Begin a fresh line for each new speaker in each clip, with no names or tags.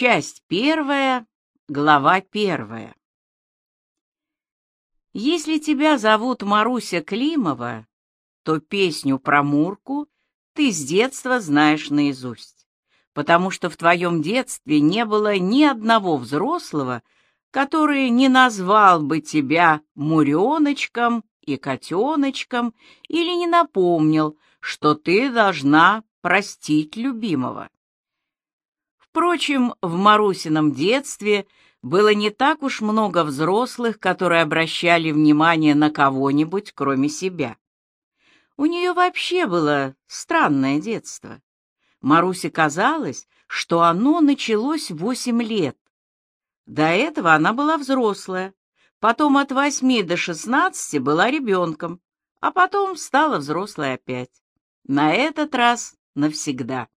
Часть первая, глава первая. Если тебя зовут Маруся Климова, то песню про Мурку ты с детства знаешь наизусть, потому что в твоем детстве не было ни одного взрослого, который не назвал бы тебя Муреночком и котеночком или не напомнил, что ты должна простить любимого. Впрочем, в Марусином детстве было не так уж много взрослых, которые обращали внимание на кого-нибудь, кроме себя. У нее вообще было странное детство. Марусе казалось, что оно началось в восемь лет. До этого она была взрослая, потом от восьми до шестнадцати была ребенком, а потом стала взрослой опять. На этот раз навсегда.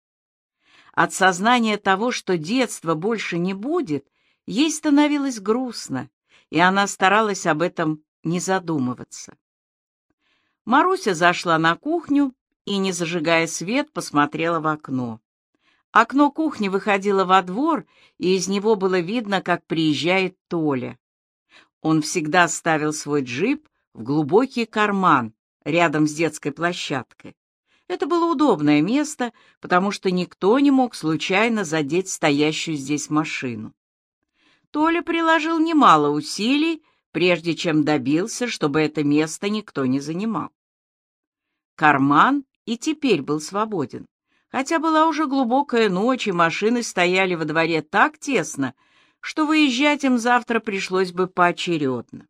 От сознания того, что детства больше не будет, ей становилось грустно, и она старалась об этом не задумываться. Маруся зашла на кухню и, не зажигая свет, посмотрела в окно. Окно кухни выходило во двор, и из него было видно, как приезжает Толя. Он всегда ставил свой джип в глубокий карман рядом с детской площадкой. Это было удобное место, потому что никто не мог случайно задеть стоящую здесь машину. Толя приложил немало усилий, прежде чем добился, чтобы это место никто не занимал. Карман и теперь был свободен, хотя была уже глубокая ночь, и машины стояли во дворе так тесно, что выезжать им завтра пришлось бы поочередно.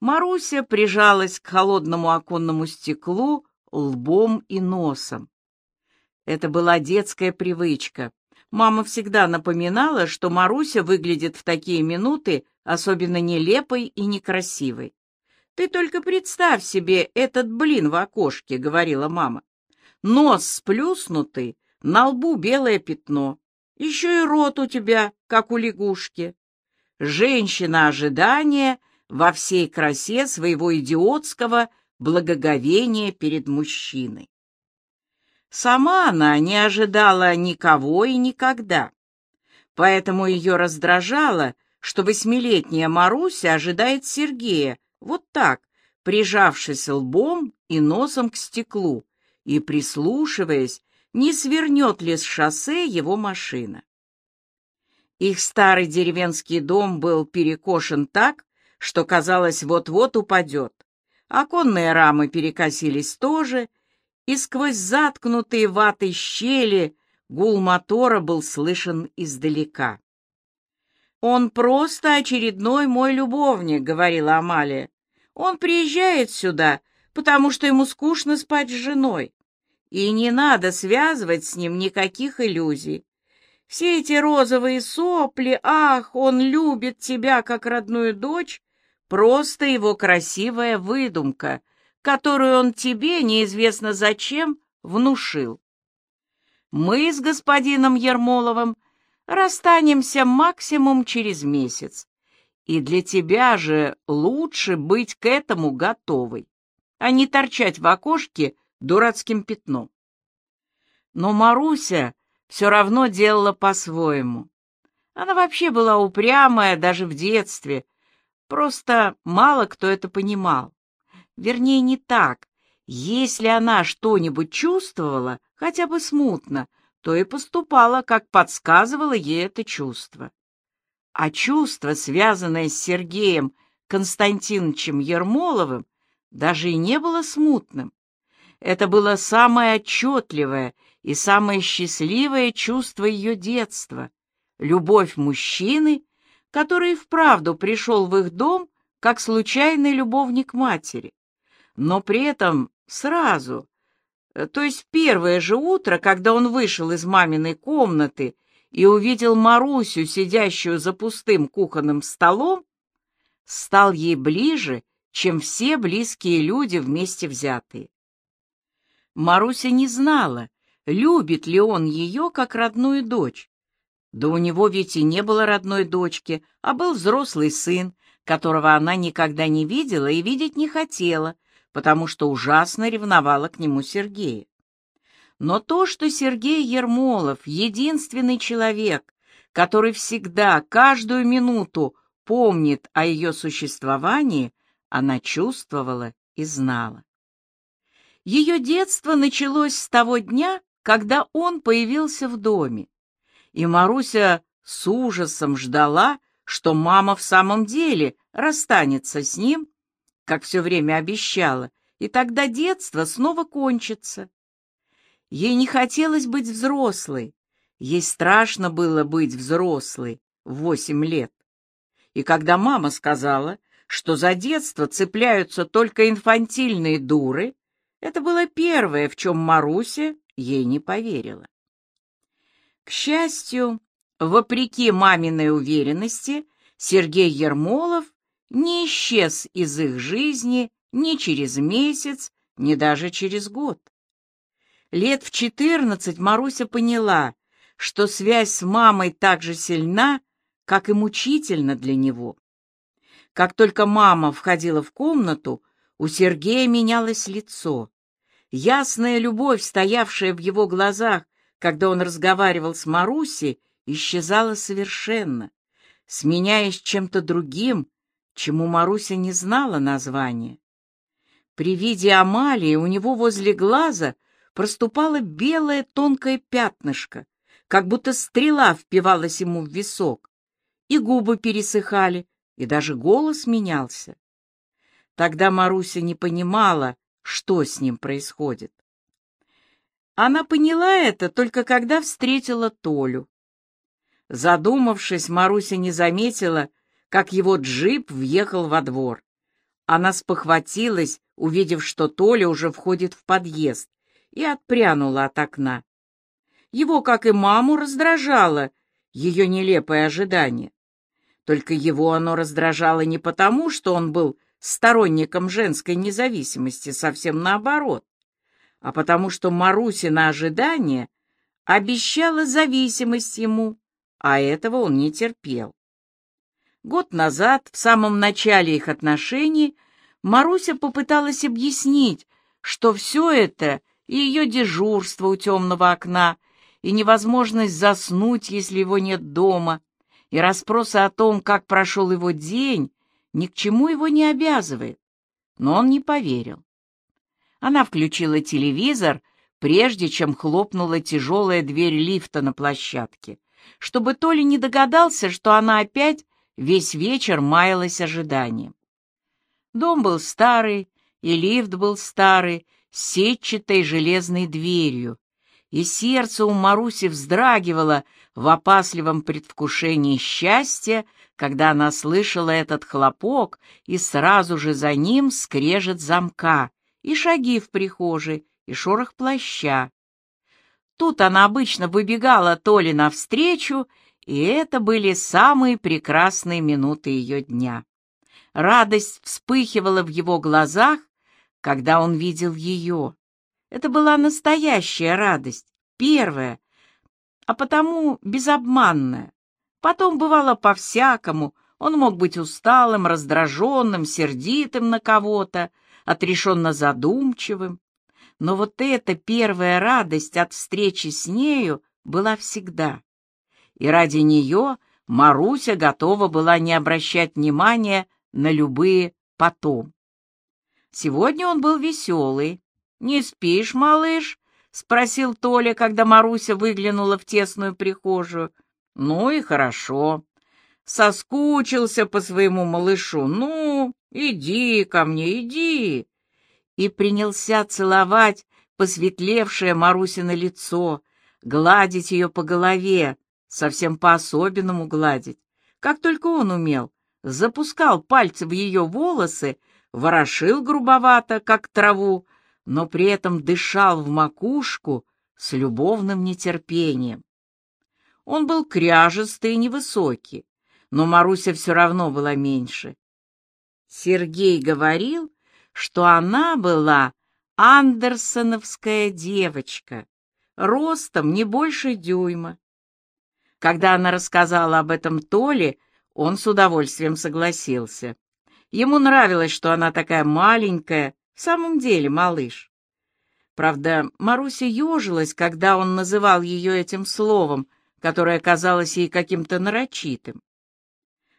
Маруся прижалась к холодному оконному стеклу лбом и носом. Это была детская привычка. Мама всегда напоминала, что Маруся выглядит в такие минуты особенно нелепой и некрасивой. «Ты только представь себе этот блин в окошке», — говорила мама. «Нос сплюснутый, на лбу белое пятно. Еще и рот у тебя, как у лягушки. Женщина ожидания во всей красе своего идиотского благоговения перед мужчиной. Сама она не ожидала никого и никогда, поэтому ее раздражало, что восьмилетняя Маруся ожидает Сергея, вот так, прижавшись лбом и носом к стеклу и прислушиваясь, не свернет ли с шоссе его машина. Их старый деревенский дом был перекошен так, что, казалось, вот-вот упадет. Оконные рамы перекосились тоже, и сквозь заткнутые ватой щели гул мотора был слышен издалека. «Он просто очередной мой любовник», — говорила Амалия. «Он приезжает сюда, потому что ему скучно спать с женой. И не надо связывать с ним никаких иллюзий. Все эти розовые сопли, ах, он любит тебя как родную дочь, просто его красивая выдумка, которую он тебе, неизвестно зачем, внушил. Мы с господином Ермоловым расстанемся максимум через месяц, и для тебя же лучше быть к этому готовой, а не торчать в окошке дурацким пятном. Но Маруся все равно делала по-своему. Она вообще была упрямая даже в детстве, Просто мало кто это понимал. Вернее, не так. Если она что-нибудь чувствовала, хотя бы смутно, то и поступала, как подсказывало ей это чувство. А чувство, связанное с Сергеем Константиновичем Ермоловым, даже и не было смутным. Это было самое отчетливое и самое счастливое чувство ее детства — любовь мужчины который вправду пришел в их дом как случайный любовник матери, но при этом сразу, э, то есть первое же утро, когда он вышел из маминой комнаты и увидел Марусю, сидящую за пустым кухонным столом, стал ей ближе, чем все близкие люди вместе взятые. Маруся не знала, любит ли он ее как родную дочь, да у него ведь и не было родной дочки, а был взрослый сын, которого она никогда не видела и видеть не хотела, потому что ужасно ревновала к нему Сергея. Но то, что Сергей Ермолов — единственный человек, который всегда, каждую минуту помнит о ее существовании, она чувствовала и знала. Ее детство началось с того дня, когда он появился в доме, и Маруся с ужасом ждала, что мама в самом деле расстанется с ним, как все время обещала, и тогда детство снова кончится. Ей не хотелось быть взрослой, ей страшно было быть взрослой в восемь лет. И когда мама сказала, что за детство цепляются только инфантильные дуры, это было первое, в чем Маруся ей не поверила. К счастью, вопреки маминой уверенности, Сергей Ермолов не исчез из их жизни ни через месяц, ни даже через год. Лет в четырнадцать Маруся поняла, что связь с мамой так же сильна, как и мучительна для него. Как только мама входила в комнату, у Сергея менялось лицо. Ясная любовь, стоявшая в его глазах, когда он разговаривал с Марусей, исчезала совершенно, сменяясь чем-то другим, чему Маруся не знала названия. При виде Амалии у него возле глаза проступало белое тонкое пятнышко, как будто стрела впивалась ему в висок, и губы пересыхали, и даже голос менялся. Тогда Маруся не понимала, что с ним происходит. Она поняла это только когда встретила Толю. Задумавшись, Маруся не заметила, как его джип въехал во двор. Она спохватилась, увидев, что Толя уже входит в подъезд, и отпрянула от окна. Его, как и маму, раздражало ее нелепое ожидание. Только его оно раздражало не потому, что он был сторонником женской независимости, совсем наоборот, а потому что Марусина ожидание обещало зависимость ему, а этого он не терпел. Год назад, в самом начале их отношений, Маруся попыталась объяснить, что все это и ее дежурство у темного окна, и невозможность заснуть, если его нет дома, и расспросы о том, как прошел его день, ни к чему его не обязывает. Но он не поверил. Она включила телевизор, прежде чем хлопнула тяжелая дверь лифта на площадке, чтобы Толя не догадался, что она опять Весь вечер маялась ожиданием. Дом был старый, и лифт был старый, с сетчатой железной дверью, и сердце у Маруси вздрагивало в опасливом предвкушении счастья, когда она слышала этот хлопок и сразу же за ним скрежет замка, и шаги в прихожей, и шорох плаща. Тут она обычно выбегала то навстречу, и это были самые прекрасные минуты ее дня. Радость вспыхивала в его глазах, когда он видел ее. Это была настоящая радость, первая, а потому безобманная. Потом бывало по-всякому, он мог быть усталым, раздраженным, сердитым на кого-то, отрешенно задумчивым. Но вот эта первая радость от встречи с нею была всегда и ради нее Маруся готова была не обращать внимания на любые «потом». Сегодня он был веселый. «Не спишь, малыш?» — спросил Толя, когда Маруся выглянула в тесную прихожую. «Ну и хорошо. Соскучился по своему малышу. Ну, иди ко мне, иди!» И принялся целовать посветлевшее Марусино лицо, гладить ее по голове, совсем по-особенному гладить, как только он умел, запускал пальцы в ее волосы, ворошил грубовато, как траву, но при этом дышал в макушку с любовным нетерпением. Он был кряжестый и невысокий, но Маруся все равно была меньше. Сергей говорил, что она была андерсоновская девочка, ростом не больше дюйма, когда она рассказала об этом Толе, он с удовольствием согласился. Ему нравилось, что она такая маленькая, в самом деле малыш. Правда, Маруся ежилась, когда он называл ее этим словом, которое казалось ей каким-то нарочитым.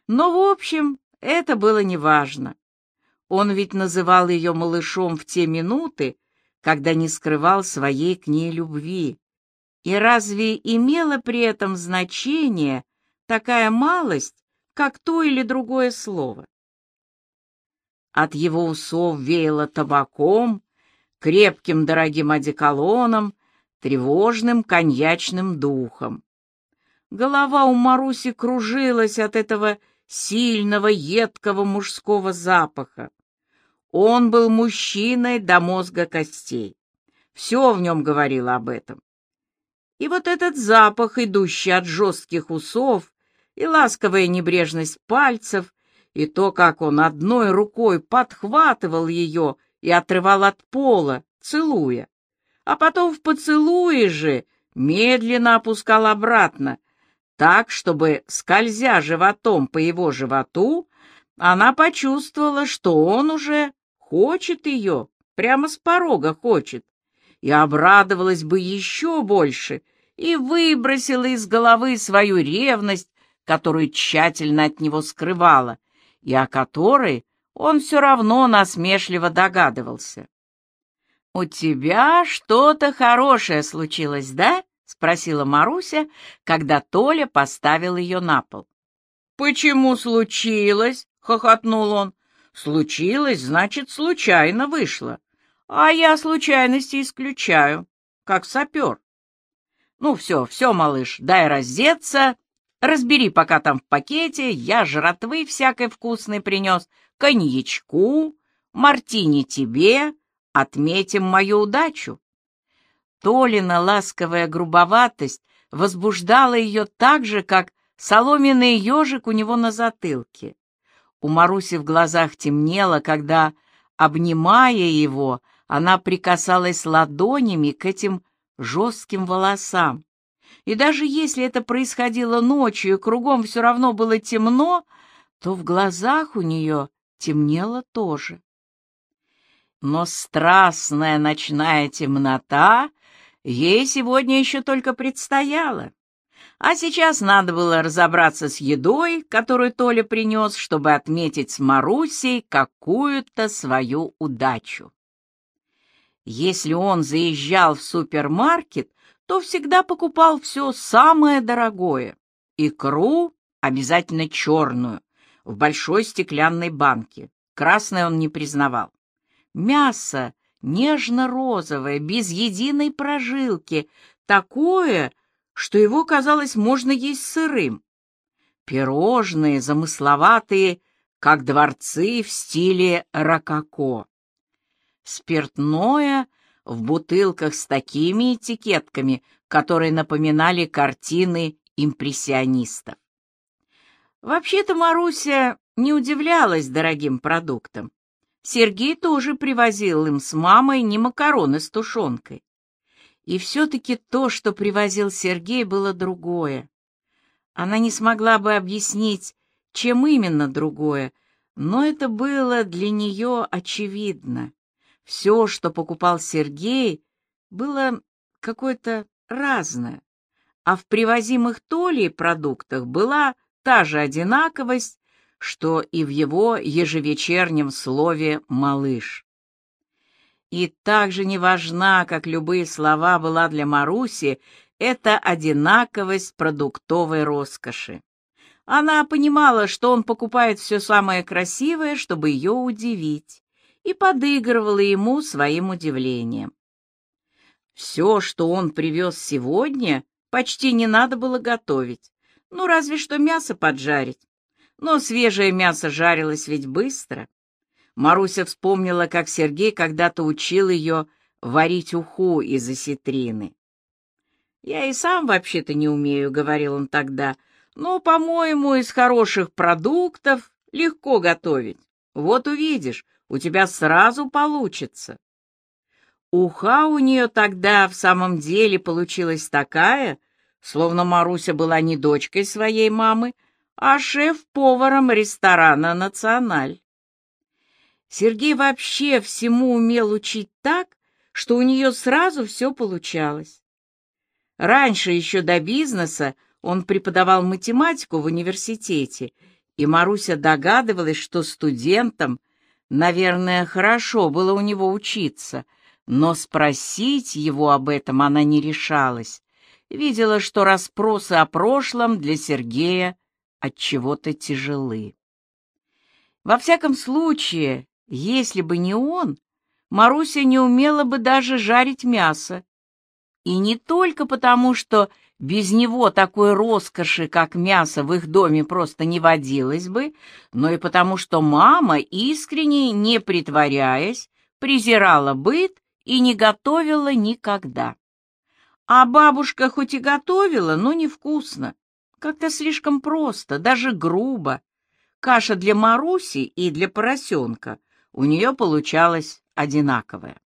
Но, в общем, это было неважно. Он ведь называл ее малышом в те минуты, когда не скрывал своей к ней любви. И разве имело при этом значение такая малость, как то или другое слово? От его усов веяло табаком, крепким дорогим одеколоном, тревожным коньячным духом. Голова у Маруси кружилась от этого сильного, едкого мужского запаха. Он был мужчиной до мозга костей. Все в нем говорило об этом. И вот этот запах, идущий от жестких усов, и ласковая небрежность пальцев, и то, как он одной рукой подхватывал ее и отрывал от пола, целуя, а потом в поцелуе же медленно опускал обратно, так, чтобы, скользя животом по его животу, она почувствовала, что он уже хочет ее, прямо с порога хочет, и обрадовалась бы еще больше, и выбросила из головы свою ревность, которую тщательно от него скрывала, и о которой он все равно насмешливо догадывался. «У тебя что-то хорошее случилось, да?» — спросила Маруся, когда Толя поставил ее на пол. «Почему случилось?» — хохотнул он. Случилось, значит, случайно вышло. А я случайности исключаю, как сапер. Ну все, все, малыш, дай раздеться. Разбери пока там в пакете, я жратвы всякой вкусной принес, коньячку, мартини тебе, отметим мою удачу. Толина ласковая грубоватость возбуждала ее так же, как соломенный ежик у него на затылке. У Маруси в глазах темнело, когда, обнимая его, она прикасалась ладонями к этим жестким волосам. И даже если это происходило ночью, и кругом все равно было темно, то в глазах у нее темнело тоже. Но страстная ночная темнота ей сегодня еще только предстояла. А сейчас надо было разобраться с едой, которую Толя принес, чтобы отметить с Марусей какую-то свою удачу. Если он заезжал в супермаркет, то всегда покупал все самое дорогое. Икру обязательно черную, в большой стеклянной банке. Красное он не признавал. Мясо нежно-розовое, без единой прожилки, такое, что его, казалось, можно есть сырым. Пирожные, замысловатые, как дворцы в стиле рококо. Спиртное в бутылках с такими этикетками, которые напоминали картины импрессионистов. Вообще-то Маруся не удивлялась дорогим продуктам. Сергей тоже привозил им с мамой не макароны с тушенкой. И все-таки то, что привозил Сергей, было другое. Она не смогла бы объяснить, чем именно другое, но это было для нее очевидно. Все, что покупал Сергей, было какое-то разное, а в привозимых Толей продуктах была та же одинаковость, что и в его ежевечернем слове «малыш». И так же неважна, как любые слова, была для Маруси эта одинаковость продуктовой роскоши. Она понимала, что он покупает все самое красивое, чтобы ее удивить, и подыгрывала ему своим удивлением. Все, что он привез сегодня, почти не надо было готовить, ну разве что мясо поджарить. Но свежее мясо жарилось ведь быстро. Маруся вспомнила, как Сергей когда-то учил ее варить уху из осетрины. «Я и сам вообще-то не умею», — говорил он тогда, «но, по-моему, из хороших продуктов легко готовить. Вот увидишь, у тебя сразу получится». Уха у нее тогда в самом деле получилась такая, словно Маруся была не дочкой своей мамы, а шеф-поваром ресторана «Националь». Сергей вообще всему умел учить так, что у нее сразу все получалось. Раньше, еще до бизнеса, Он преподавал математику в университете, и Маруся догадывалась, что студентам, наверное, хорошо было у него учиться, но спросить его об этом она не решалась. Видела, что расспросы о прошлом для Сергея от чего-то тяжелы. Во всяком случае, если бы не он, Маруся не умела бы даже жарить мясо. И не только потому, что без него такой роскоши, как мясо, в их доме просто не водилось бы, но и потому, что мама, искренне не притворяясь, презирала быт и не готовила никогда. А бабушка хоть и готовила, но невкусно, как-то слишком просто, даже грубо. Каша для Маруси и для поросенка у нее получалась одинаковая.